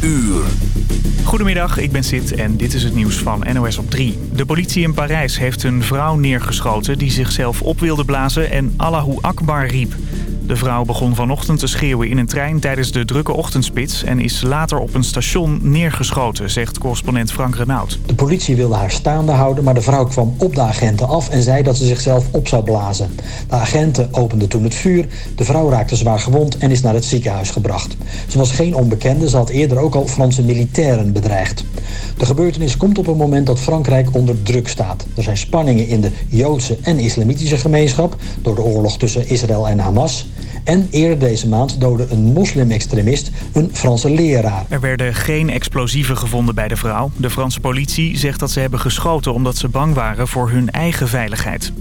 uur. Goedemiddag, ik ben Sid en dit is het nieuws van NOS op 3. De politie in Parijs heeft een vrouw neergeschoten die zichzelf op wilde blazen en Allahu Akbar riep. De vrouw begon vanochtend te schreeuwen in een trein tijdens de drukke ochtendspits... en is later op een station neergeschoten, zegt correspondent Frank Renaud. De politie wilde haar staande houden, maar de vrouw kwam op de agenten af... en zei dat ze zichzelf op zou blazen. De agenten openden toen het vuur. De vrouw raakte zwaar gewond en is naar het ziekenhuis gebracht. Ze was geen onbekende, ze had eerder ook al Franse militairen bedreigd. De gebeurtenis komt op een moment dat Frankrijk onder druk staat. Er zijn spanningen in de Joodse en islamitische gemeenschap... door de oorlog tussen Israël en Hamas... En eerder deze maand doodde een moslim-extremist een Franse leraar. Er werden geen explosieven gevonden bij de vrouw. De Franse politie zegt dat ze hebben geschoten omdat ze bang waren voor hun eigen veiligheid.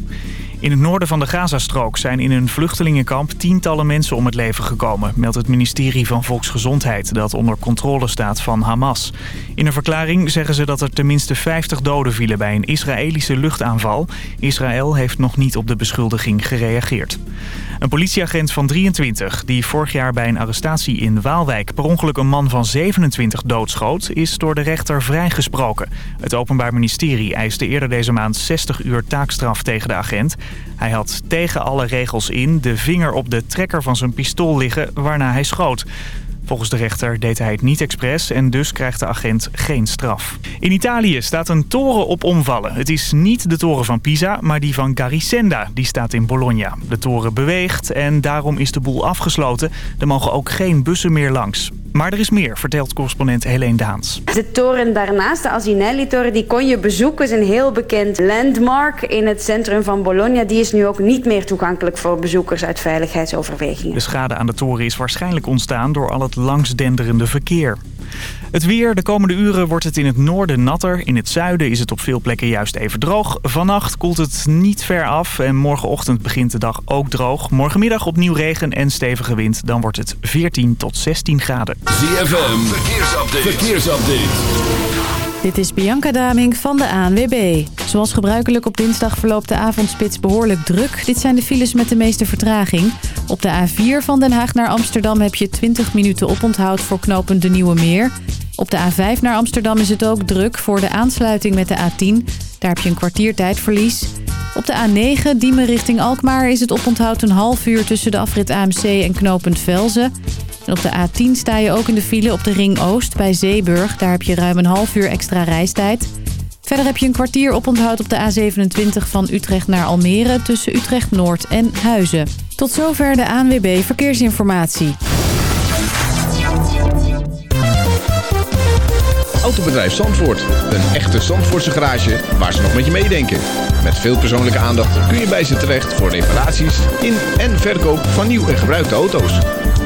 In het noorden van de Gazastrook zijn in een vluchtelingenkamp tientallen mensen om het leven gekomen, meldt het ministerie van Volksgezondheid dat onder controle staat van Hamas. In een verklaring zeggen ze dat er tenminste 50 doden vielen bij een Israëlische luchtaanval. Israël heeft nog niet op de beschuldiging gereageerd. Een politieagent van 23, die vorig jaar bij een arrestatie in Waalwijk per ongeluk een man van 27 doodschoot, is door de rechter vrijgesproken. Het Openbaar Ministerie eiste eerder deze maand 60 uur taakstraf tegen de agent. Hij had tegen alle regels in de vinger op de trekker van zijn pistool liggen waarna hij schoot. Volgens de rechter deed hij het niet expres en dus krijgt de agent geen straf. In Italië staat een toren op omvallen. Het is niet de toren van Pisa, maar die van Garisenda. Die staat in Bologna. De toren beweegt en daarom is de boel afgesloten. Er mogen ook geen bussen meer langs. Maar er is meer, vertelt correspondent Helene Daans. De toren daarnaast, de Asinelli-toren, die kon je bezoeken. is een heel bekend landmark in het centrum van Bologna. Die is nu ook niet meer toegankelijk voor bezoekers uit veiligheidsoverwegingen. De schade aan de toren is waarschijnlijk ontstaan door al het langsdenderende verkeer. Het weer. De komende uren wordt het in het noorden natter. In het zuiden is het op veel plekken juist even droog. Vannacht koelt het niet ver af en morgenochtend begint de dag ook droog. Morgenmiddag opnieuw regen en stevige wind. Dan wordt het 14 tot 16 graden. ZFM. Verkeersupdate. Verkeersupdate. Dit is Bianca Daming van de ANWB. Zoals gebruikelijk op dinsdag verloopt de avondspits behoorlijk druk. Dit zijn de files met de meeste vertraging. Op de A4 van Den Haag naar Amsterdam heb je 20 minuten oponthoud voor knooppunt De Nieuwe Meer. Op de A5 naar Amsterdam is het ook druk voor de aansluiting met de A10. Daar heb je een kwartier tijdverlies. Op de A9 Diemen richting Alkmaar is het oponthoud een half uur tussen de afrit AMC en knooppunt Velzen. Op de A10 sta je ook in de file op de Ring Oost bij Zeeburg. Daar heb je ruim een half uur extra reistijd. Verder heb je een kwartier oponthoud op de A27 van Utrecht naar Almere... tussen Utrecht Noord en Huizen. Tot zover de ANWB Verkeersinformatie. Autobedrijf Zandvoort. Een echte Zandvoortse garage waar ze nog met je meedenken. Met veel persoonlijke aandacht kun je bij ze terecht voor reparaties in en verkoop van nieuw en gebruikte auto's.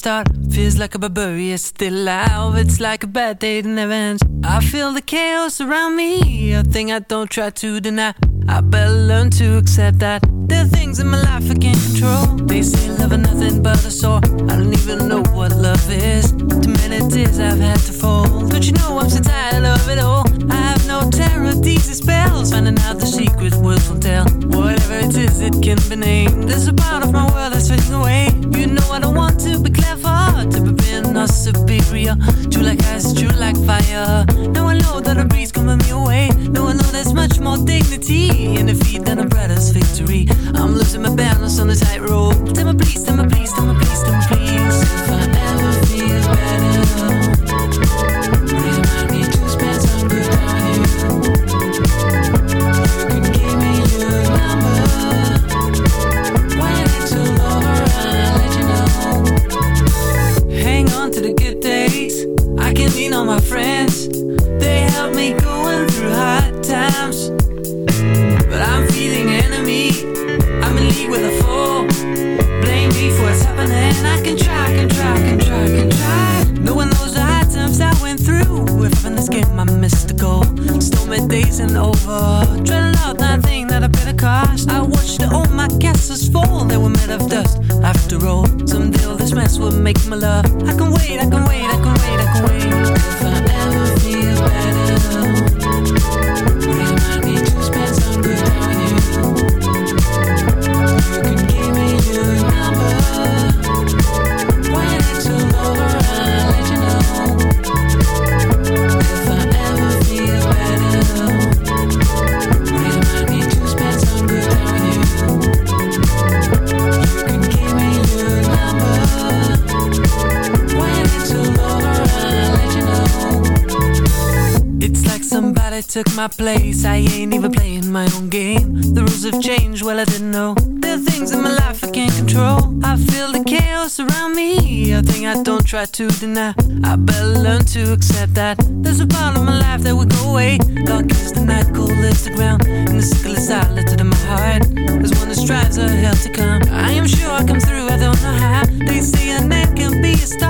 start. Feels like a barbarian still alive. It's like a bad day that never ends. I feel the chaos around me, a thing I don't try to deny. I better learn to accept that there are things in my life I can't control. They say love is nothing but a sore. I don't even know what love is. Too many tears I've had to fold. Don't you know I'm so tired of it all? I have no terror, these spells. Finding out the secret words will tell. Whatever it is, it can be named. There's a part of my world that's fading away. You know I don't want to be glad nasıl bir True like ice, true like fire. Now I know that a breeze coming my way. Now I know there's much more dignity. перестать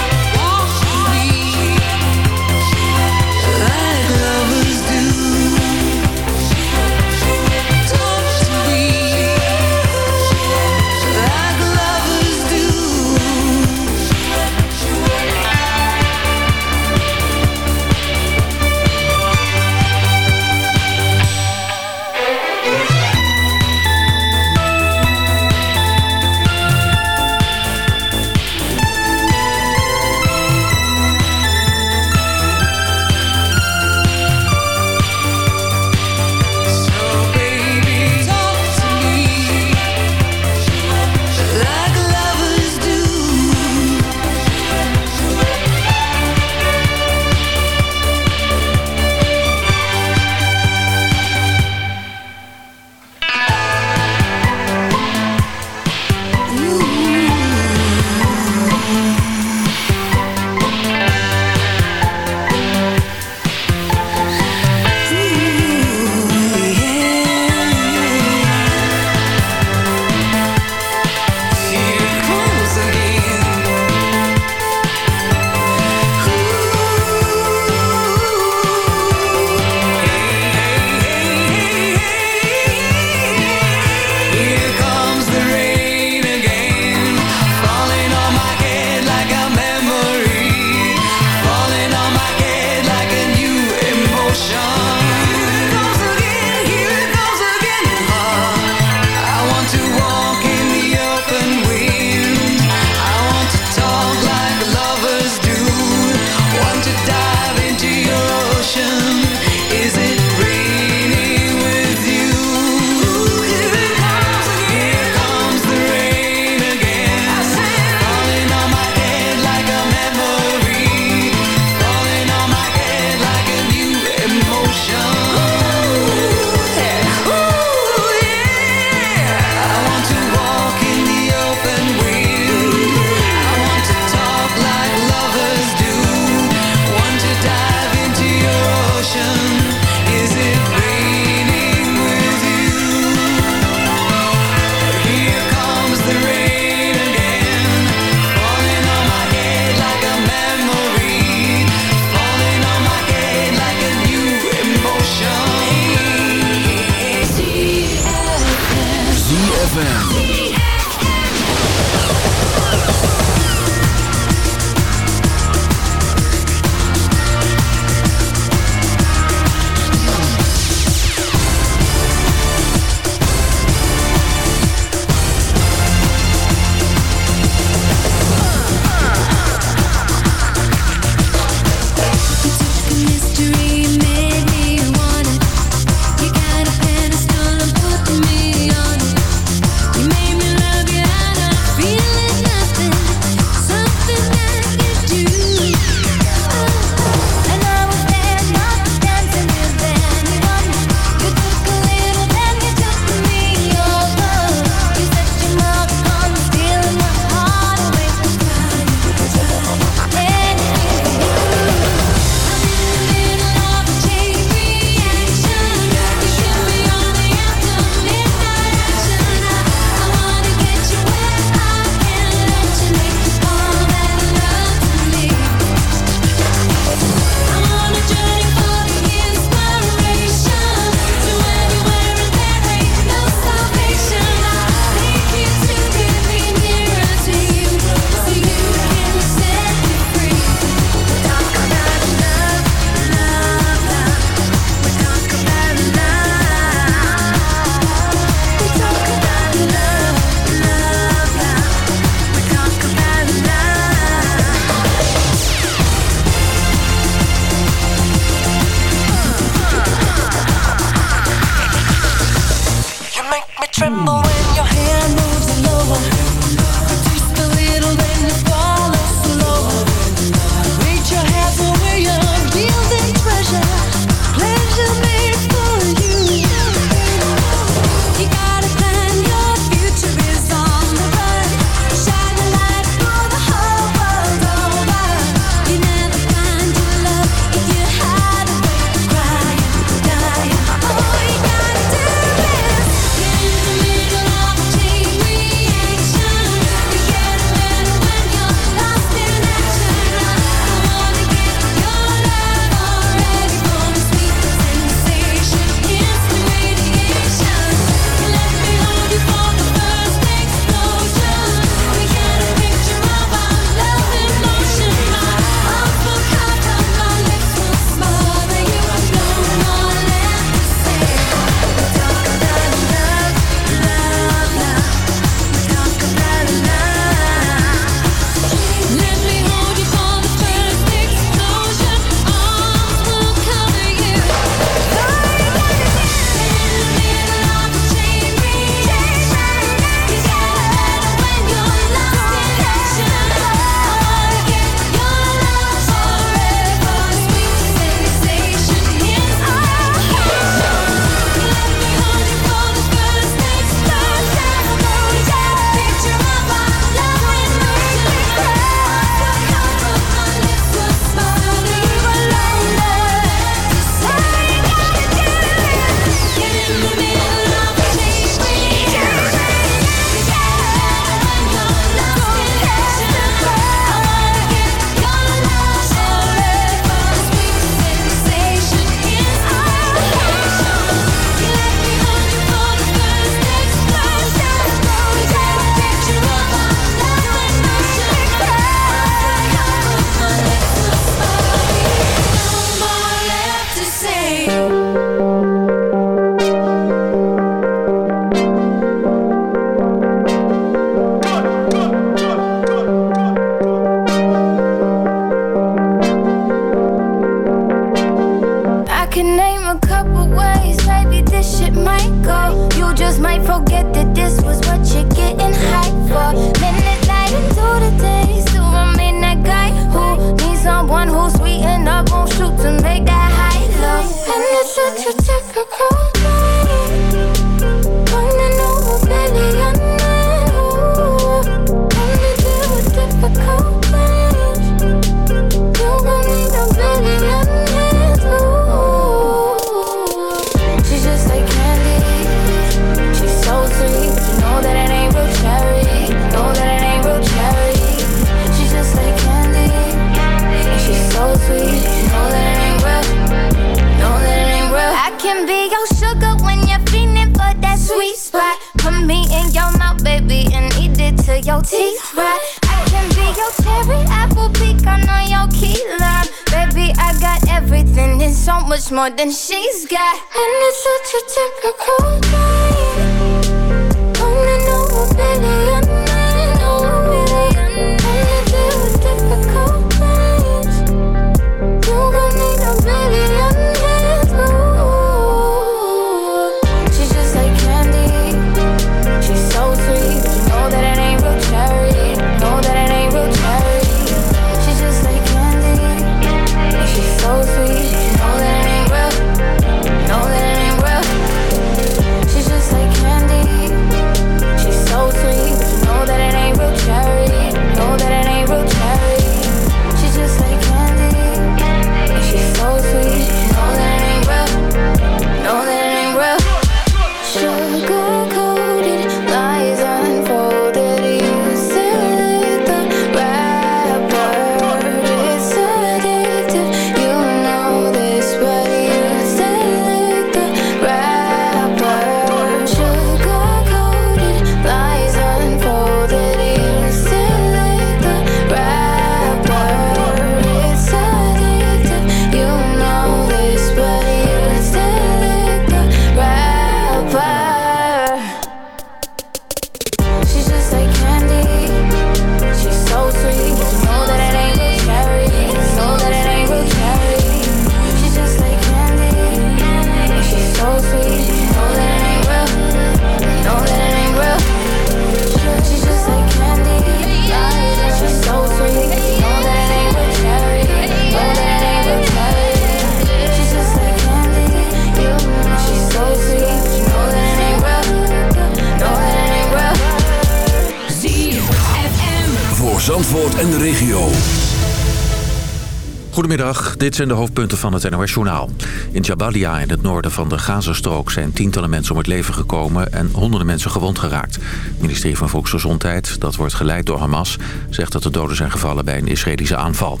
Dit zijn de hoofdpunten van het NOS-journaal. In Jabalia in het noorden van de Gazastrook zijn tientallen mensen om het leven gekomen... en honderden mensen gewond geraakt. Het ministerie van Volksgezondheid, dat wordt geleid door Hamas... zegt dat er doden zijn gevallen bij een Israëlische aanval.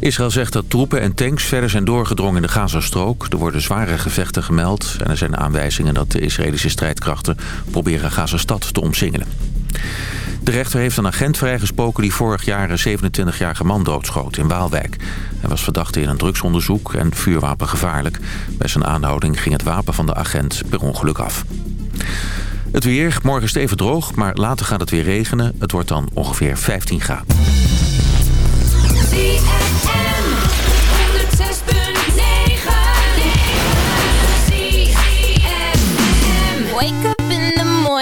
Israël zegt dat troepen en tanks verder zijn doorgedrongen in de Gazastrook. Er worden zware gevechten gemeld en er zijn aanwijzingen dat de Israëlische strijdkrachten proberen Gazastad te omsingelen. De rechter heeft een agent vrijgesproken die vorig jaar een 27-jarige man doodschoot in Waalwijk. Hij was verdachte in een drugsonderzoek en vuurwapengevaarlijk. Bij zijn aanhouding ging het wapen van de agent per ongeluk af. Het weer, morgen is het even droog, maar later gaat het weer regenen. Het wordt dan ongeveer 15 graden.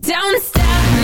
don't stop,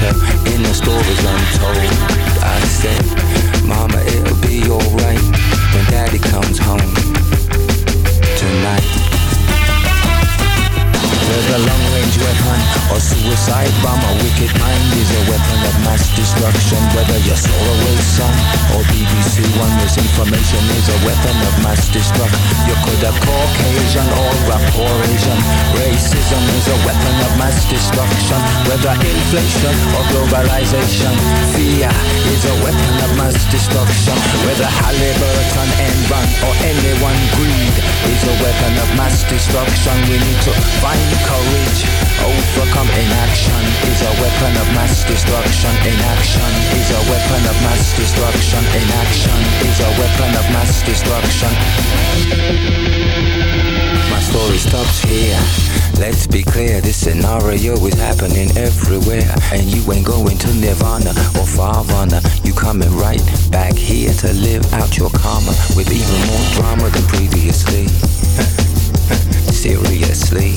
her in the stories untold. I said, Mama, it'll be alright when Daddy comes home tonight. Whether long-range weapon or suicide bomb, a wicked mind is a weapon of mass destruction. Whether you're Solarway Sun or BBC One, misinformation is a weapon of mass destruction. You could have Caucasian or Asian. Racism is a weapon of mass destruction. Whether inflation or globalization, fear is a weapon of mass destruction. Whether Halliburton, Enron or anyone greed is a weapon of mass destruction. We need to find courage, overcome inaction is a weapon of mass destruction. Inaction is a weapon of mass destruction. Inaction is a weapon of mass destruction. Story stops here. Let's be clear, this scenario is happening everywhere. And you ain't going to Nirvana or Farvana. You coming right back here to live out your karma with even more drama than previously. Seriously.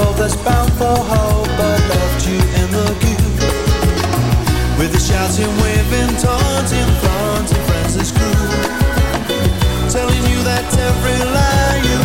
On that's bound for hope but left you in the queue. With the shouting, waving, taunting, flaunting friends as crew. Telling you that every lie you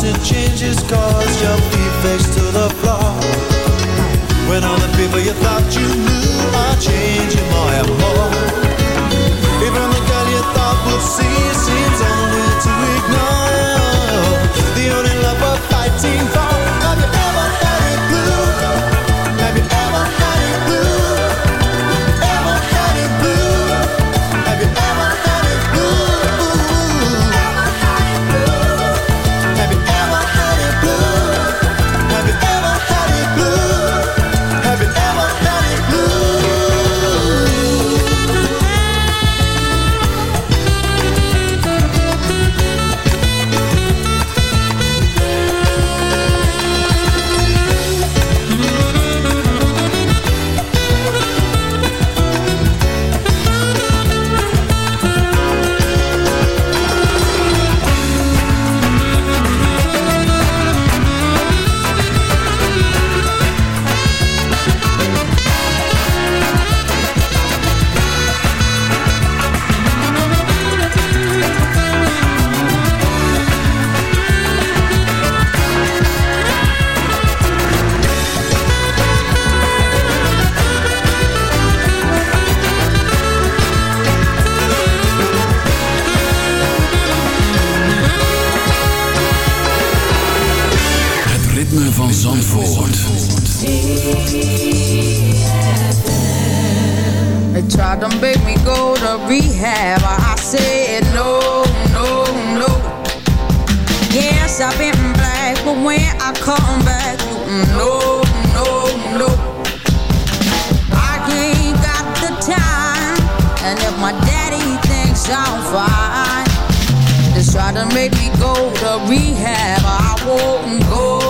constant changes cause your feet face to the floor. When all the people you thought you knew are changing more and more. And if my daddy thinks I'm fine, just try to make me go to rehab. I won't go.